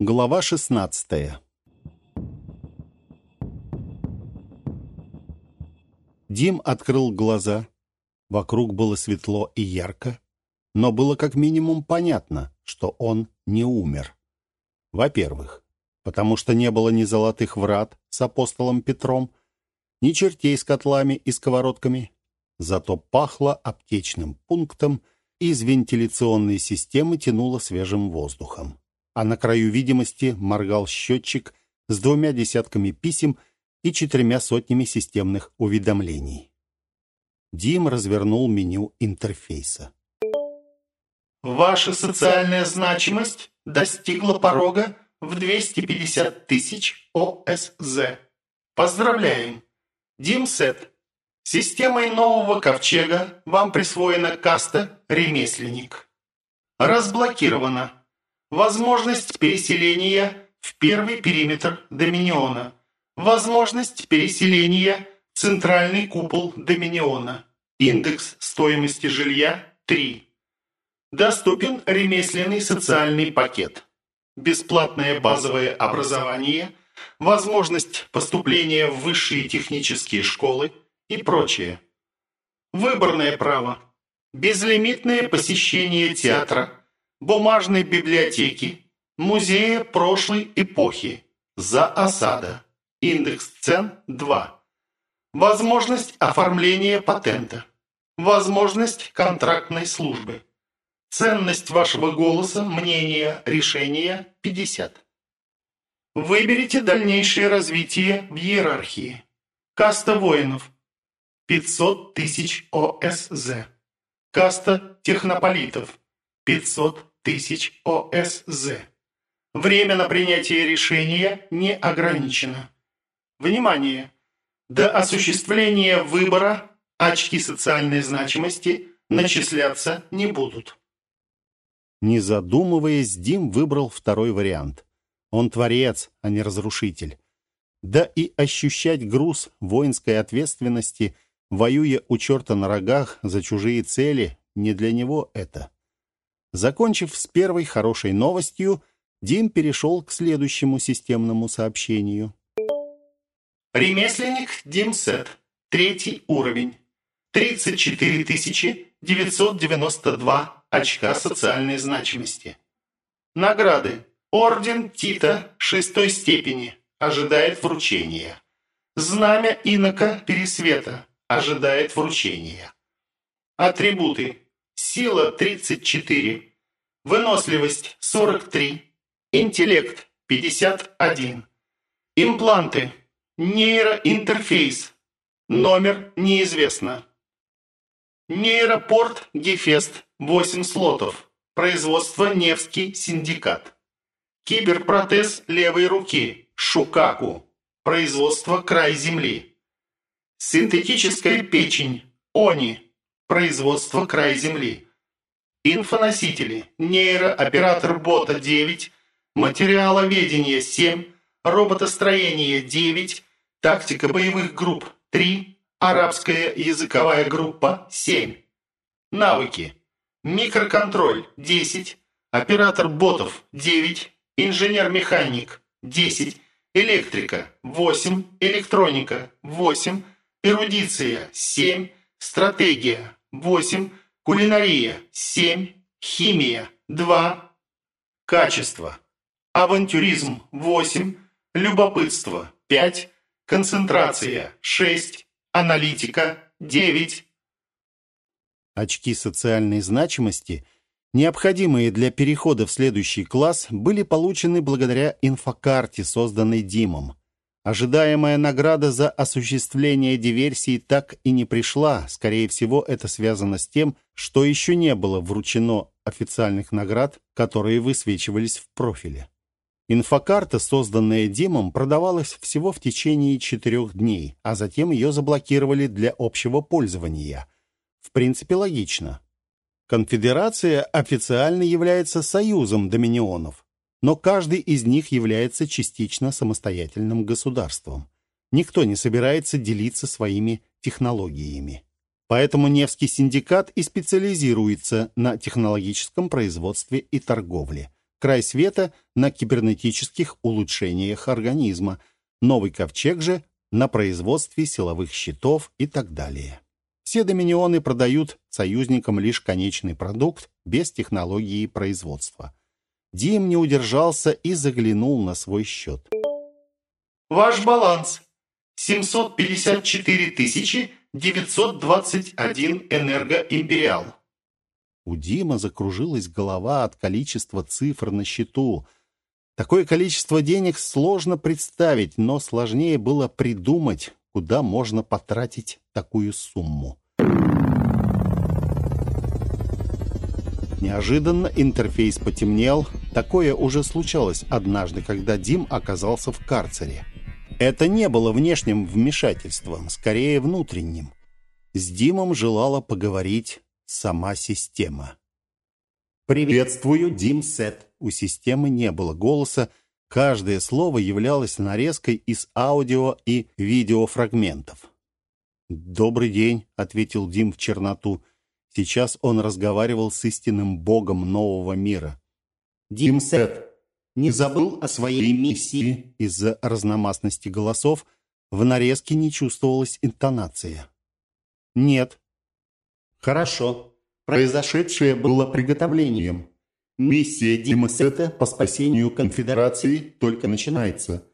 Глава 16 Дим открыл глаза. Вокруг было светло и ярко, но было как минимум понятно, что он не умер. Во-первых, потому что не было ни золотых врат с апостолом Петром, ни чертей с котлами и сковородками. Зато пахло аптечным пунктом, и из вентиляционной системы тянуло свежим воздухом а на краю видимости моргал счетчик с двумя десятками писем и четырьмя сотнями системных уведомлений. Дим развернул меню интерфейса. Ваша социальная значимость достигла порога в 250 тысяч ОСЗ. Поздравляем! Димсет. Системой нового ковчега вам присвоена каста «Ремесленник». Разблокировано. Возможность переселения в первый периметр Доминиона. Возможность переселения в центральный купол Доминиона. Индекс стоимости жилья 3. Доступен ремесленный социальный пакет. Бесплатное базовое образование, возможность поступления в высшие технические школы и прочее. Выборное право. Безлимитное посещение театра, бумажной библиотеки, музея прошлой эпохи, за осада, индекс цен 2, возможность оформления патента, возможность контрактной службы, ценность вашего голоса, мнения, решения 50. Выберите дальнейшее развитие в иерархии. Каста воинов 500 тысяч ОСЗ. Каста технополитов 500 тысяч ОСЗ. Время на принятие решения не ограничено. Внимание! До осуществления выбора очки социальной значимости начисляться не будут. Не задумываясь, Дим выбрал второй вариант. Он творец, а не разрушитель. Да и ощущать груз воинской ответственности, воюя у черта на рогах за чужие цели, не для него это. Закончив с первой хорошей новостью, Дим перешел к следующему системному сообщению. Ремесленник Димсет. Третий уровень. 34 992 очка социальной значимости. Награды. Орден Тита шестой степени. Ожидает вручения. Знамя Инока Пересвета. Ожидает вручения. Атрибуты. Сила 34. Выносливость 43. Интеллект 51. Импланты. Нейроинтерфейс. Номер неизвестно. Нейропорт Гефест 8 слотов. Производство Невский синдикат. Киберпротез левой руки Шукаку. Производство Край Земли. Синтетическая печень Они. Производство край Земли. Инфоносители. Нейрооператор бота 9. Материаловедение 7. Роботостроение 9. Тактика боевых групп 3. Арабская языковая группа 7. Навыки. Микроконтроль 10. Оператор ботов 9. Инженер-механик 10. Электрика 8. Электроника 8. Эрудиция 7. Стратегия 8, кулинария 7, химия 2, качество, авантюризм 8, любопытство 5, концентрация 6, аналитика 9. Очки социальной значимости, необходимые для перехода в следующий класс, были получены благодаря инфокарте, созданной Димом. Ожидаемая награда за осуществление диверсии так и не пришла. Скорее всего, это связано с тем, что еще не было вручено официальных наград, которые высвечивались в профиле. Инфокарта, созданная Димом, продавалась всего в течение четырех дней, а затем ее заблокировали для общего пользования. В принципе, логично. Конфедерация официально является союзом доминионов, но каждый из них является частично самостоятельным государством. Никто не собирается делиться своими технологиями. Поэтому Невский синдикат и специализируется на технологическом производстве и торговле. край света на кибернетических улучшениях организма, новый ковчег же на производстве силовых щитов и так далее. Все доминионы продают союзникам лишь конечный продукт без технологии производства. Дим не удержался и заглянул на свой счет. Ваш баланс 754 921 энергоимпериал. У Дима закружилась голова от количества цифр на счету. Такое количество денег сложно представить, но сложнее было придумать, куда можно потратить такую сумму. Неожиданно интерфейс потемнел. Такое уже случалось однажды, когда Дим оказался в карцере. Это не было внешним вмешательством, скорее внутренним. С Димом желала поговорить сама система. «Приветствую, Дим Сет». У системы не было голоса, каждое слово являлось нарезкой из аудио и видеофрагментов. «Добрый день», — ответил Дим в черноту. Сейчас он разговаривал с истинным богом нового мира. «Дим Сет, не забыл о своей миссии?» Из-за разномастности голосов в нарезке не чувствовалась интонация. «Нет». «Хорошо. Произошедшее было приготовлением. Миссия Дима Сета по спасению конфедерации только начинается.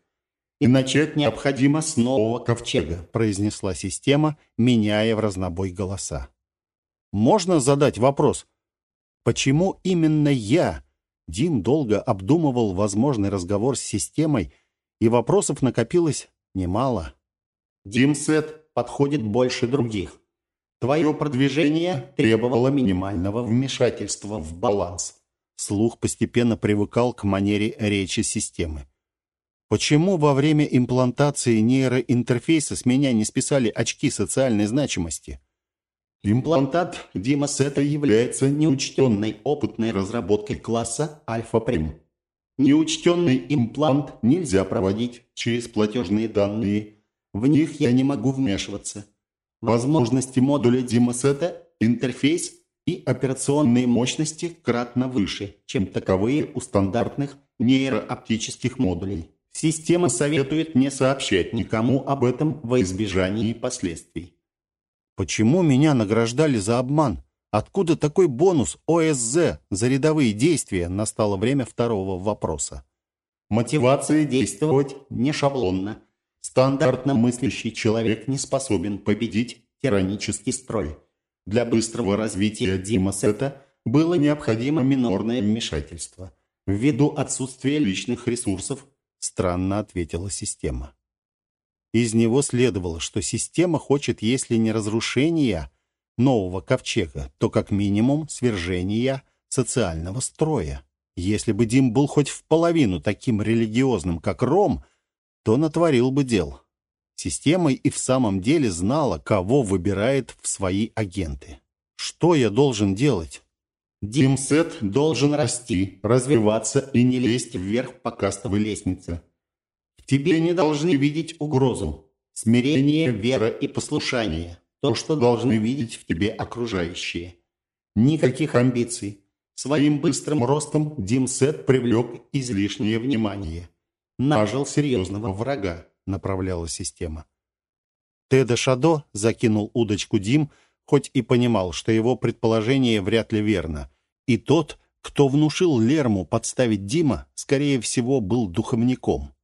И начать необходимо с нового ковчега», произнесла система, меняя в разнобой голоса. Можно задать вопрос, почему именно я? Дим долго обдумывал возможный разговор с системой, и вопросов накопилось немало. Димсет подходит больше других. Твое продвижение требовало минимального вмешательства в баланс. Слух постепенно привыкал к манере речи системы. Почему во время имплантации нейроинтерфейса с меня не списали очки социальной значимости? Имплантат Димасета является неучтенной опытной разработкой класса Альфа-Прим. Неучтенный имплант нельзя проводить через платежные данные. В них я не могу вмешиваться. Возможности модуля Димасета, интерфейс и операционные мощности кратно выше, чем таковые у стандартных нейрооптических модулей. Система советует не сообщать никому об этом во избежание последствий. Почему меня награждали за обман? Откуда такой бонус ОСЗ за рядовые действия? Настало время второго вопроса. Мотивация действовать не шаблонно. Стандартно мыслящий человек не способен победить тиранический строй. Для быстрого развития Димасета было необходимо минорное вмешательство. Ввиду отсутствия личных ресурсов, странно ответила система. Из него следовало, что система хочет, если не разрушения нового ковчега, то как минимум свержения социального строя. Если бы Дим был хоть в половину таким религиозным, как Ром, то натворил бы дел. Система и в самом деле знала, кого выбирает в свои агенты. Что я должен делать? Димсет должен расти, развиваться и не лезть вверх по кастовой лестнице тебе не должны видеть угрозу. Смирение, вера и послушание – то, что должны видеть в тебе окружающие. Никаких амбиций. Своим быстрым ростом Димсет привлек излишнее внимание. Нажил серьезного врага, направляла система. Теда Шадо закинул удочку Дим, хоть и понимал, что его предположение вряд ли верно. И тот, кто внушил Лерму подставить Дима, скорее всего, был духовником.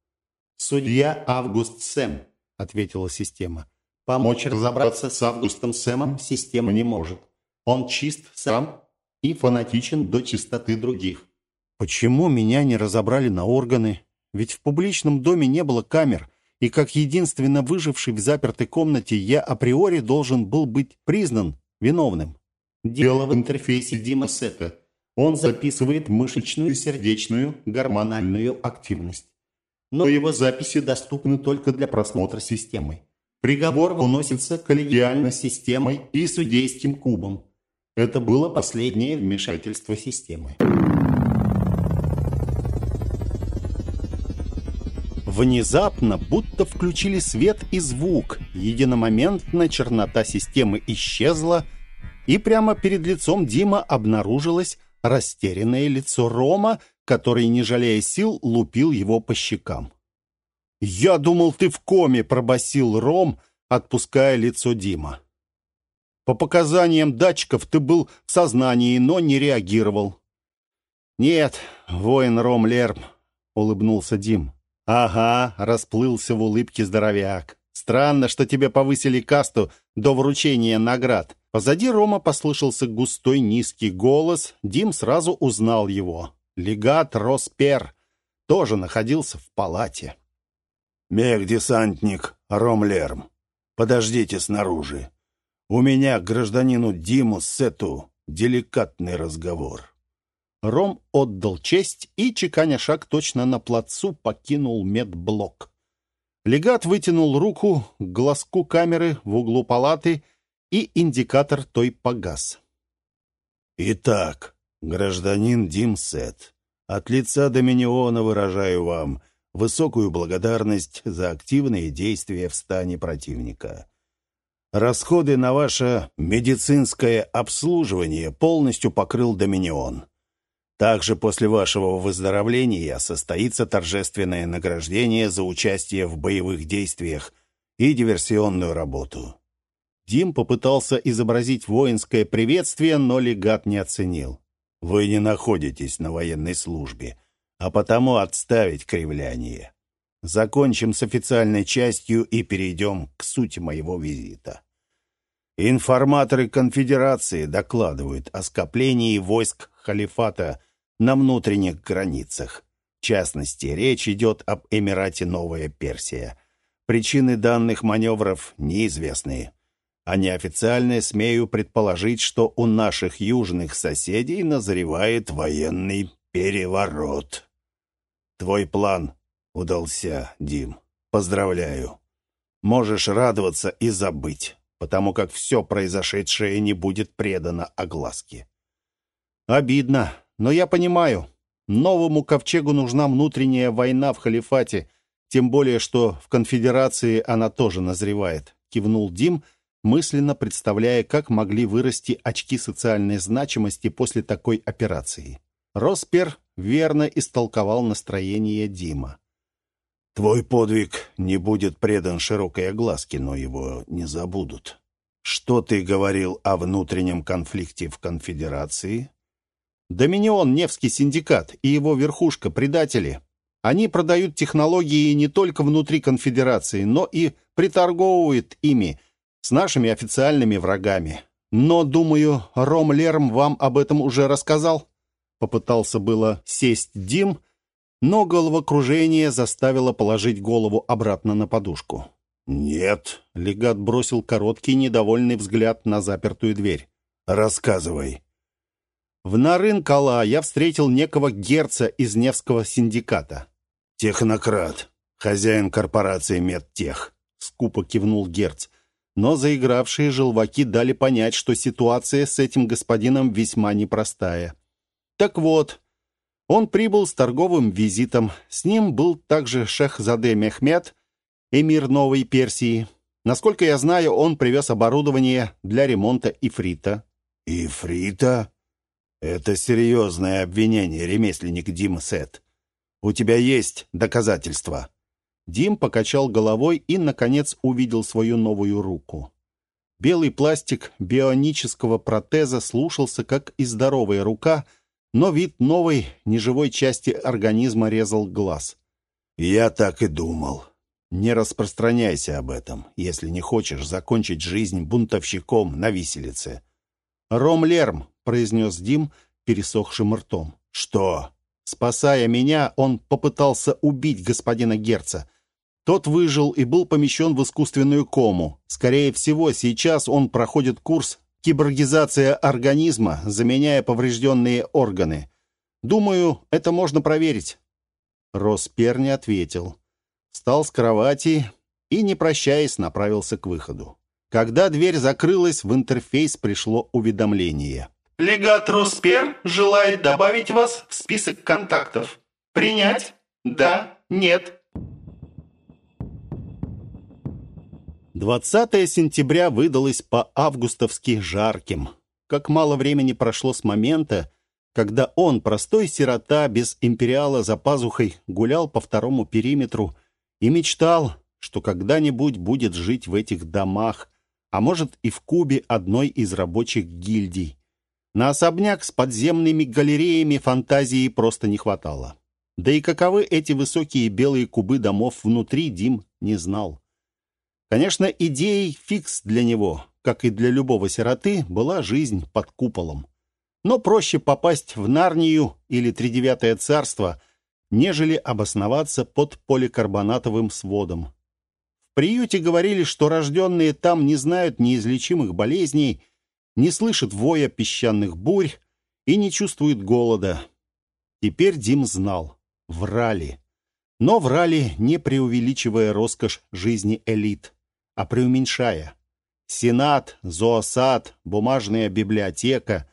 «Судья Август Сэм», — ответила система. «Помочь разобраться с Августом Сэмом система не может. Он чист сам и фанатичен до чистоты других». «Почему меня не разобрали на органы? Ведь в публичном доме не было камер, и как единственно выживший в запертой комнате я априори должен был быть признан виновным». «Дело в интерфейсе Дима Сета. Он записывает мышечную, сердечную, гормональную активность но его записи доступны только для просмотра системой. Приговор выносится коллегиально системой и судейским кубом. Это было последнее вмешательство системы. Внезапно будто включили свет и звук. Единомоментно чернота системы исчезла, и прямо перед лицом Дима обнаружилось растерянное лицо Рома который, не жалея сил, лупил его по щекам. «Я думал, ты в коме», — пробасил Ром, отпуская лицо Дима. «По показаниям датчиков ты был в сознании, но не реагировал». «Нет, воин Ром Лерм», — улыбнулся Дим. «Ага», — расплылся в улыбке здоровяк. «Странно, что тебе повысили касту до вручения наград». Позади Рома послышался густой низкий голос. Дим сразу узнал его. Легат Роспер тоже находился в палате. «Мех-десантник Ромлерм, подождите снаружи. У меня к гражданину Диму Сету деликатный разговор». Ром отдал честь и, чеканя шаг точно на плацу, покинул медблок. Легат вытянул руку к глазку камеры в углу палаты, и индикатор той погас. «Итак, гражданин Дим Сет, от лица Доминиона выражаю вам высокую благодарность за активные действия в стане противника. Расходы на ваше медицинское обслуживание полностью покрыл Доминион. Также после вашего выздоровления состоится торжественное награждение за участие в боевых действиях и диверсионную работу. Дим попытался изобразить воинское приветствие, но легат не оценил. «Вы не находитесь на военной службе а потому отставить кривляние. Закончим с официальной частью и перейдем к сути моего визита. Информаторы конфедерации докладывают о скоплении войск халифата на внутренних границах. В частности, речь идет об Эмирате Новая Персия. Причины данных маневров неизвестны. А неофициально смею предположить, что у наших южных соседей назревает военный переворот. Твой план удался, Дим. Поздравляю. Можешь радоваться и забыть, потому как все произошедшее не будет предано огласке. Обидно, но я понимаю. Новому ковчегу нужна внутренняя война в халифате, тем более, что в конфедерации она тоже назревает, кивнул Дим, мысленно представляя, как могли вырасти очки социальной значимости после такой операции. Роспер верно истолковал настроение Дима. «Твой подвиг не будет предан широкой огласке, но его не забудут. Что ты говорил о внутреннем конфликте в конфедерации?» «Доминион, Невский синдикат и его верхушка – предатели. Они продают технологии не только внутри конфедерации, но и приторговывают ими с нашими официальными врагами. Но, думаю, Ром Лерм вам об этом уже рассказал?» Попытался было сесть Дим, но головокружение заставило положить голову обратно на подушку. «Нет», — легат бросил короткий недовольный взгляд на запертую дверь. «Рассказывай». В Нарын-Кала я встретил некого герца из Невского синдиката. «Технократ, хозяин корпорации Медтех», — скупо кивнул герц. Но заигравшие желваки дали понять, что ситуация с этим господином весьма непростая. Так вот, он прибыл с торговым визитом. С ним был также шех Заде Мехмед, эмир Новой Персии. Насколько я знаю, он привез оборудование для ремонта ифрита. «Ифрита? Это серьезное обвинение, ремесленник Дим Сет. У тебя есть доказательства?» Дим покачал головой и, наконец, увидел свою новую руку. Белый пластик бионического протеза слушался, как и здоровая рука — но вид новой, неживой части организма резал глаз. «Я так и думал. Не распространяйся об этом, если не хочешь закончить жизнь бунтовщиком на виселице». «Ром Лерм», — произнес Дим пересохшим ртом. «Что?» «Спасая меня, он попытался убить господина Герца. Тот выжил и был помещен в искусственную кому. Скорее всего, сейчас он проходит курс киборгизация организма, заменяя поврежденные органы. Думаю, это можно проверить». Роспер не ответил. Встал с кровати и, не прощаясь, направился к выходу. Когда дверь закрылась, в интерфейс пришло уведомление. «Легат Роспер желает добавить вас в список контактов. Принять? Да? Нет?» 20 сентября выдалось по-августовски жарким. Как мало времени прошло с момента, когда он, простой сирота, без империала за пазухой, гулял по второму периметру и мечтал, что когда-нибудь будет жить в этих домах, а может и в кубе одной из рабочих гильдий. На особняк с подземными галереями фантазии просто не хватало. Да и каковы эти высокие белые кубы домов внутри, Дим не знал. Конечно, идеей фикс для него, как и для любого сироты, была жизнь под куполом. Но проще попасть в Нарнию или Тридевятое царство, нежели обосноваться под поликарбонатовым сводом. В приюте говорили, что рожденные там не знают неизлечимых болезней, не слышат воя песчаных бурь и не чувствуют голода. Теперь Дим знал. Врали. Но врали, не преувеличивая роскошь жизни элит, а преуменьшая. Сенат, зоосад, бумажная библиотека.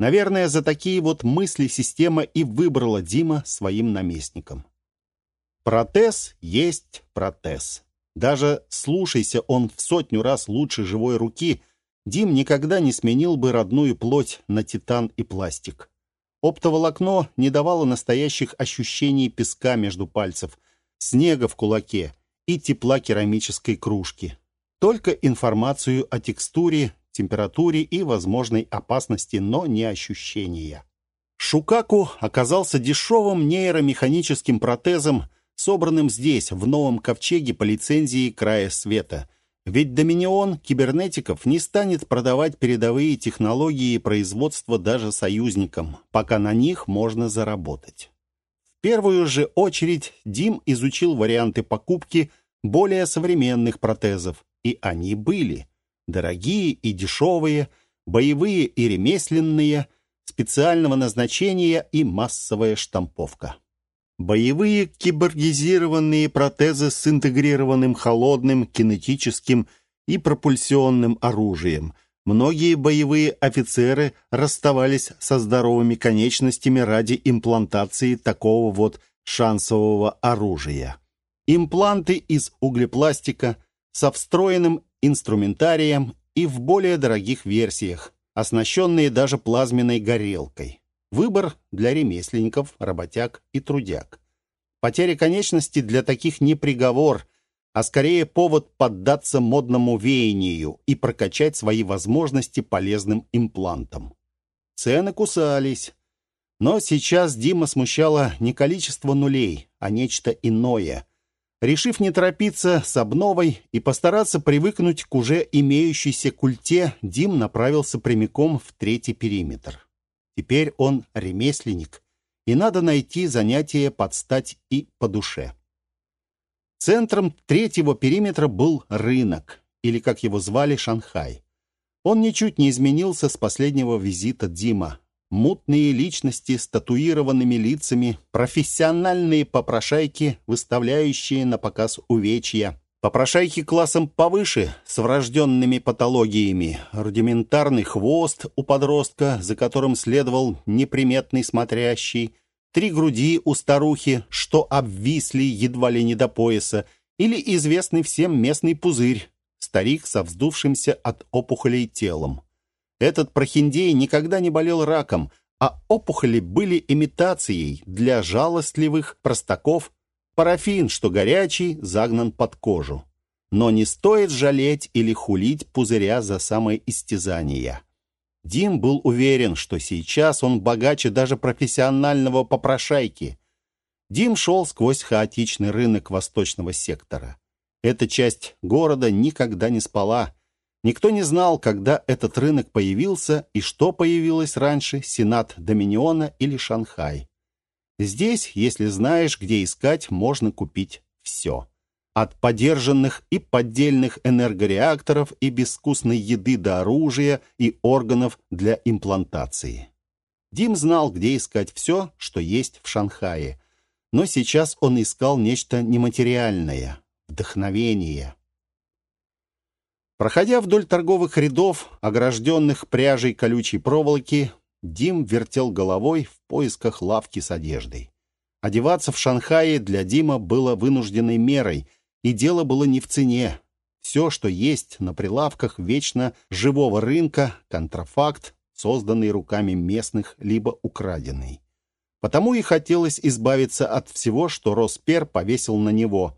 Наверное, за такие вот мысли система и выбрала Дима своим наместником. Протез есть протез. Даже слушайся он в сотню раз лучше живой руки, Дим никогда не сменил бы родную плоть на титан и пластик. Оптоволокно не давало настоящих ощущений песка между пальцев, снега в кулаке и тепла керамической кружки только информацию о текстуре, температуре и возможной опасности, но не ощущения. Шукаку оказался дешевым нейромеханическим протезом, собранным здесь, в новом ковчеге по лицензии края света. Ведь Доминион кибернетиков не станет продавать передовые технологии производства даже союзникам, пока на них можно заработать. В первую же очередь Дим изучил варианты покупки более современных протезов, и они были. Дорогие и дешевые, боевые и ремесленные, специального назначения и массовая штамповка. Боевые киборгизированные протезы с интегрированным холодным, кинетическим и пропульсионным оружием. Многие боевые офицеры расставались со здоровыми конечностями ради имплантации такого вот шансового оружия. Импланты из углепластика – со встроенным инструментарием и в более дорогих версиях, оснащенные даже плазменной горелкой. Выбор для ремесленников, работяг и трудяг. Потеря конечности для таких не приговор, а скорее повод поддаться модному веянию и прокачать свои возможности полезным имплантом. Цены кусались. Но сейчас Дима смущало не количество нулей, а нечто иное. Решив не торопиться с обновой и постараться привыкнуть к уже имеющейся культе, Дим направился прямиком в третий периметр. Теперь он ремесленник, и надо найти занятие под стать и по душе. Центром третьего периметра был рынок, или, как его звали, Шанхай. Он ничуть не изменился с последнего визита Дима. Мутные личности с татуированными лицами, профессиональные попрошайки, выставляющие на показ увечья. Попрошайки классом повыше, с врожденными патологиями. Рудиментарный хвост у подростка, за которым следовал неприметный смотрящий. Три груди у старухи, что обвисли едва ли не до пояса. Или известный всем местный пузырь. Старик со вздувшимся от опухолей телом. Этот прохиндей никогда не болел раком, а опухоли были имитацией для жалостливых простаков. Парафин, что горячий, загнан под кожу. Но не стоит жалеть или хулить пузыря за самое истязание. Дим был уверен, что сейчас он богаче даже профессионального попрошайки. Дим шел сквозь хаотичный рынок восточного сектора. Эта часть города никогда не спала, Никто не знал, когда этот рынок появился и что появилось раньше, Сенат Доминиона или Шанхай. Здесь, если знаешь, где искать, можно купить все. От подержанных и поддельных энергореакторов и безвкусной еды до оружия и органов для имплантации. Дим знал, где искать все, что есть в Шанхае. Но сейчас он искал нечто нематериальное – вдохновение. Проходя вдоль торговых рядов, огражденных пряжей колючей проволоки, Дим вертел головой в поисках лавки с одеждой. Одеваться в Шанхае для Дима было вынужденной мерой, и дело было не в цене. Все, что есть на прилавках вечно живого рынка, контрафакт, созданный руками местных, либо украденный. Потому и хотелось избавиться от всего, что Роспер повесил на него.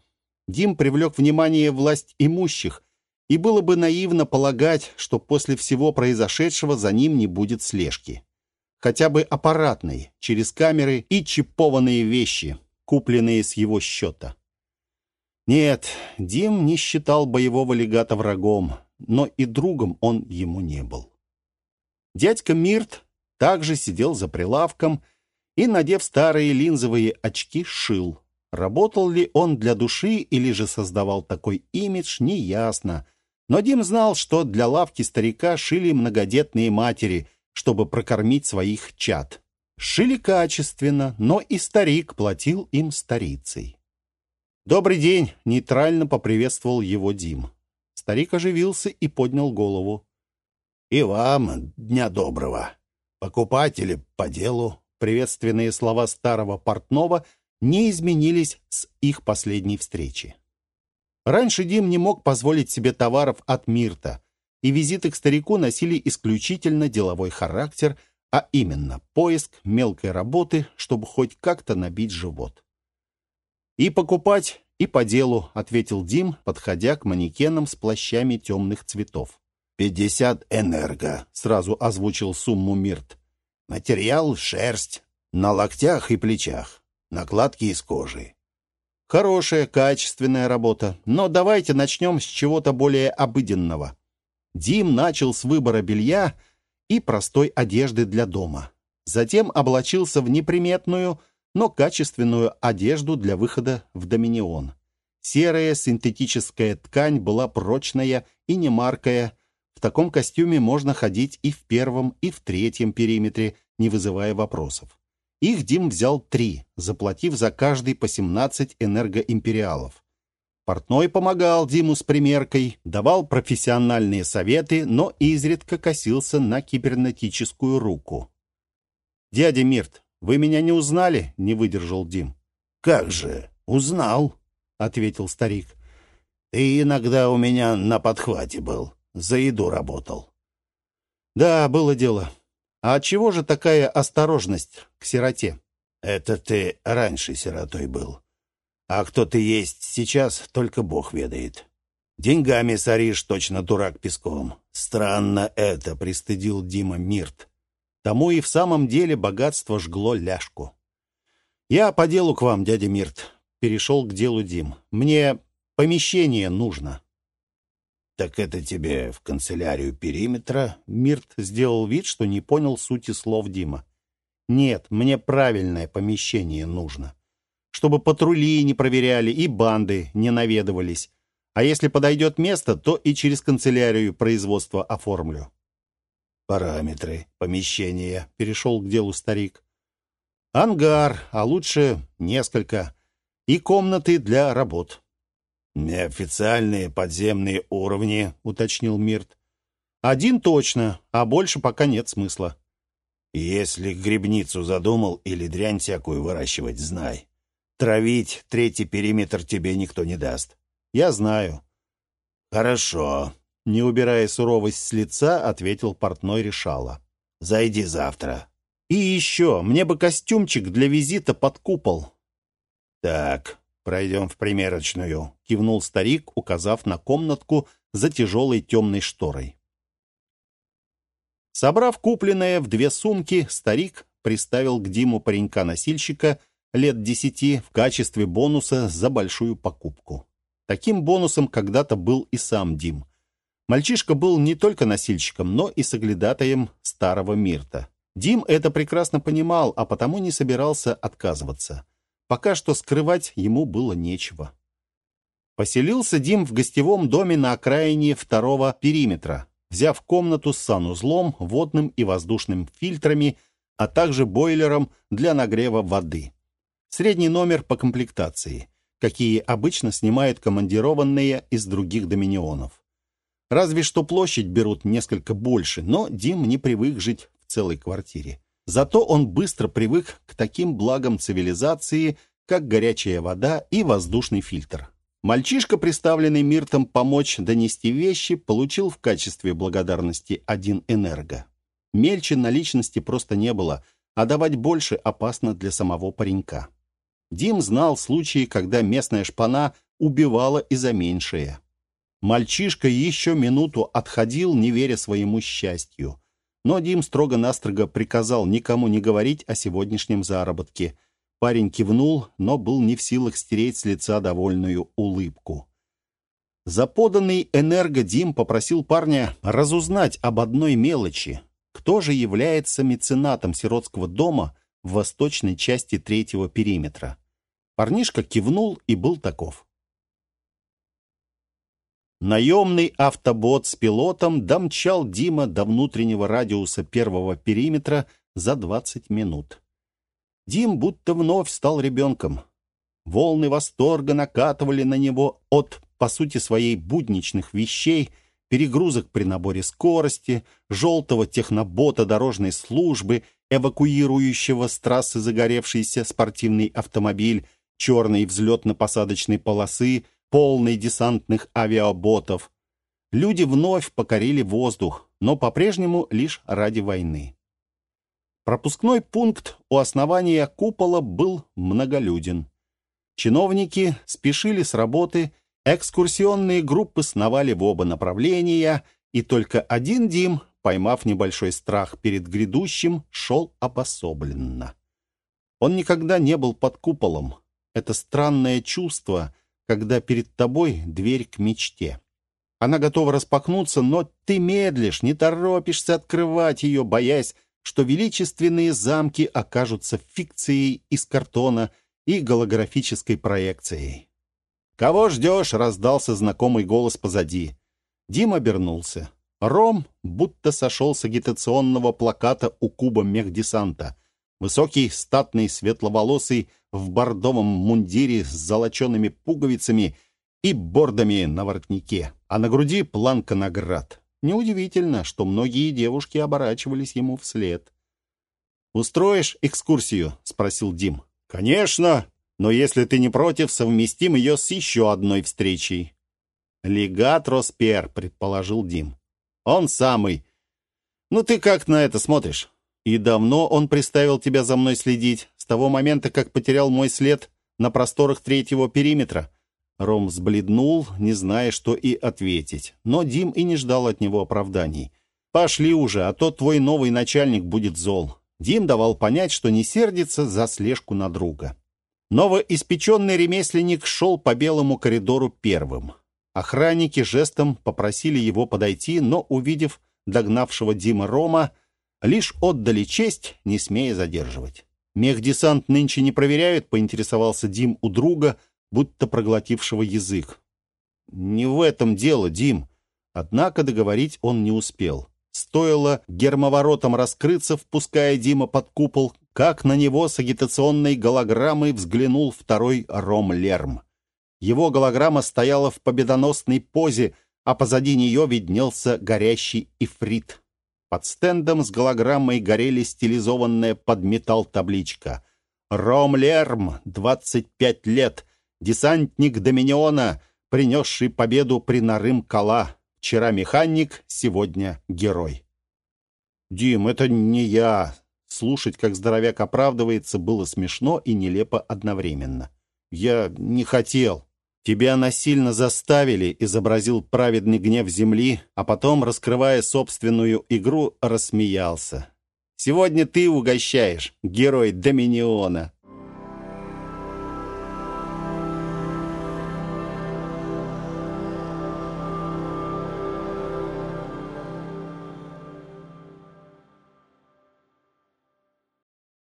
Дим привлек внимание власть имущих, и было бы наивно полагать, что после всего произошедшего за ним не будет слежки. Хотя бы аппаратной, через камеры и чипованные вещи, купленные с его счета. Нет, Дим не считал боевого легата врагом, но и другом он ему не был. Дядька Мирт также сидел за прилавком и, надев старые линзовые очки, шил. Работал ли он для души или же создавал такой имидж, неясно. Но Дим знал, что для лавки старика шили многодетные матери, чтобы прокормить своих чад. Шили качественно, но и старик платил им старицей. «Добрый день!» — нейтрально поприветствовал его Дим. Старик оживился и поднял голову. «И вам дня доброго. Покупатели по делу». Приветственные слова старого портного не изменились с их последней встречи. Раньше Дим не мог позволить себе товаров от Мирта, и визиты к старику носили исключительно деловой характер, а именно поиск мелкой работы, чтобы хоть как-то набить живот. «И покупать, и по делу», — ответил Дим, подходя к манекенам с плащами темных цветов. «Пятьдесят энерго», — сразу озвучил сумму Мирт. Материал — шерсть, на локтях и плечах, накладки из кожи. Хорошая, качественная работа, но давайте начнем с чего-то более обыденного. Дим начал с выбора белья и простой одежды для дома. Затем облачился в неприметную, но качественную одежду для выхода в Доминион. Серая синтетическая ткань была прочная и немаркая, в таком костюме можно ходить и в первом, и в третьем периметре, не вызывая вопросов. Их Дим взял три, заплатив за каждый по 17 энергоимпериалов. Портной помогал Диму с примеркой, давал профессиональные советы, но изредка косился на кибернетическую руку. «Дядя Мирт, вы меня не узнали?» — не выдержал Дим. «Как же, узнал», — ответил старик. «Ты иногда у меня на подхвате был за еду работал. Да, было дело. А чего же такая осторожность к сироте? Это ты раньше сиротой был. А кто ты есть сейчас, только Бог ведает. Деньгами соришь, точно дурак песком. Странно это, пристыдил Дима Мирт. Тому и в самом деле богатство жгло ляжку. «Я по делу к вам, дядя Мирт», — перешел к делу Дим. «Мне помещение нужно». «Так это тебе в канцелярию периметра?» Мирт сделал вид, что не понял сути слов Дима. «Нет, мне правильное помещение нужно. Чтобы патрули не проверяли и банды не наведывались. А если подойдет место, то и через канцелярию производства оформлю». «Параметры помещения», — перешел к делу старик. «Ангар, а лучше несколько. И комнаты для работ». «Неофициальные подземные уровни», — уточнил Мирт. «Один точно, а больше пока нет смысла». «Если грибницу задумал или дрянь всякую выращивать, знай. Травить третий периметр тебе никто не даст». «Я знаю». «Хорошо», — не убирая суровость с лица, ответил портной решала. «Зайди завтра». «И еще, мне бы костюмчик для визита под купол». «Так, «Пройдем в примерочную», — кивнул старик, указав на комнатку за тяжелой темной шторой. Собрав купленное в две сумки, старик приставил к Диму паренька-носильщика лет десяти в качестве бонуса за большую покупку. Таким бонусом когда-то был и сам Дим. Мальчишка был не только носильщиком, но и соглядатаем старого Мирта. Дим это прекрасно понимал, а потому не собирался отказываться. Пока что скрывать ему было нечего. Поселился Дим в гостевом доме на окраине второго периметра, взяв комнату с санузлом, водным и воздушным фильтрами, а также бойлером для нагрева воды. Средний номер по комплектации, какие обычно снимают командированные из других доминионов. Разве что площадь берут несколько больше, но Дим не привык жить в целой квартире. Зато он быстро привык к таким благам цивилизации, как горячая вода и воздушный фильтр. Мальчишка, представленный Миртом помочь донести вещи, получил в качестве благодарности один энерго. Мельче наличности просто не было, а давать больше опасно для самого паренька. Дим знал случаи, когда местная шпана убивала и за меньшее. Мальчишка еще минуту отходил, не веря своему счастью. Но Дим строго-настрого приказал никому не говорить о сегодняшнем заработке. Парень кивнул, но был не в силах стереть с лица довольную улыбку. За поданный энерго Дим попросил парня разузнать об одной мелочи. Кто же является меценатом сиротского дома в восточной части третьего периметра? Парнишка кивнул и был таков. Наемный автобот с пилотом домчал Дима до внутреннего радиуса первого периметра за 20 минут. Дим будто вновь стал ребенком. Волны восторга накатывали на него от, по сути своей, будничных вещей, перегрузок при наборе скорости, желтого технобота дорожной службы, эвакуирующего с трассы загоревшийся спортивный автомобиль, черной взлетно-посадочной полосы, полный десантных авиаботов. Люди вновь покорили воздух, но по-прежнему лишь ради войны. Пропускной пункт у основания купола был многолюден. Чиновники спешили с работы, экскурсионные группы сновали в оба направления, и только один Дим, поймав небольшой страх перед грядущим, шел обособленно. Он никогда не был под куполом. Это странное чувство, когда перед тобой дверь к мечте. Она готова распахнуться, но ты медлишь, не торопишься открывать ее, боясь, что величественные замки окажутся фикцией из картона и голографической проекцией. «Кого ждешь?» — раздался знакомый голос позади. Дим обернулся. Ром будто сошел с агитационного плаката у куба мехдесанта. Высокий, статный, светловолосый, в бордовом мундире с золочеными пуговицами и бордами на воротнике, а на груди планка наград. Неудивительно, что многие девушки оборачивались ему вслед. «Устроишь экскурсию?» — спросил Дим. «Конечно, но если ты не против, совместим ее с еще одной встречей». «Легат Роспер», — предположил Дим. «Он самый. Ну ты как на это смотришь?» «И давно он приставил тебя за мной следить? С того момента, как потерял мой след на просторах третьего периметра?» Ром взбледнул, не зная, что и ответить. Но Дим и не ждал от него оправданий. «Пошли уже, а то твой новый начальник будет зол». Дим давал понять, что не сердится за слежку на друга. Новоиспеченный ремесленник шел по белому коридору первым. Охранники жестом попросили его подойти, но, увидев догнавшего Дима Рома, Лишь отдали честь, не смея задерживать. «Мехдесант нынче не проверяют?» — поинтересовался Дим у друга, будто проглотившего язык. «Не в этом дело, Дим». Однако договорить он не успел. Стоило гермоворотам раскрыться, впуская Дима под купол, как на него с агитационной голограммой взглянул второй Ром Лерм. Его голограмма стояла в победоносной позе, а позади нее виднелся горящий ифрит. Под стендом с голограммой горели стилизованная под металл табличка. «Ром Лерм, 25 лет, десантник Доминиона, принесший победу при Нарым-Кала. Вчера механик, сегодня герой». «Дим, это не я». Слушать, как здоровяк оправдывается, было смешно и нелепо одновременно. «Я не хотел». Тебя насильно заставили, изобразил праведный гнев земли, а потом, раскрывая собственную игру, рассмеялся. Сегодня ты угощаешь, герой Доминиона.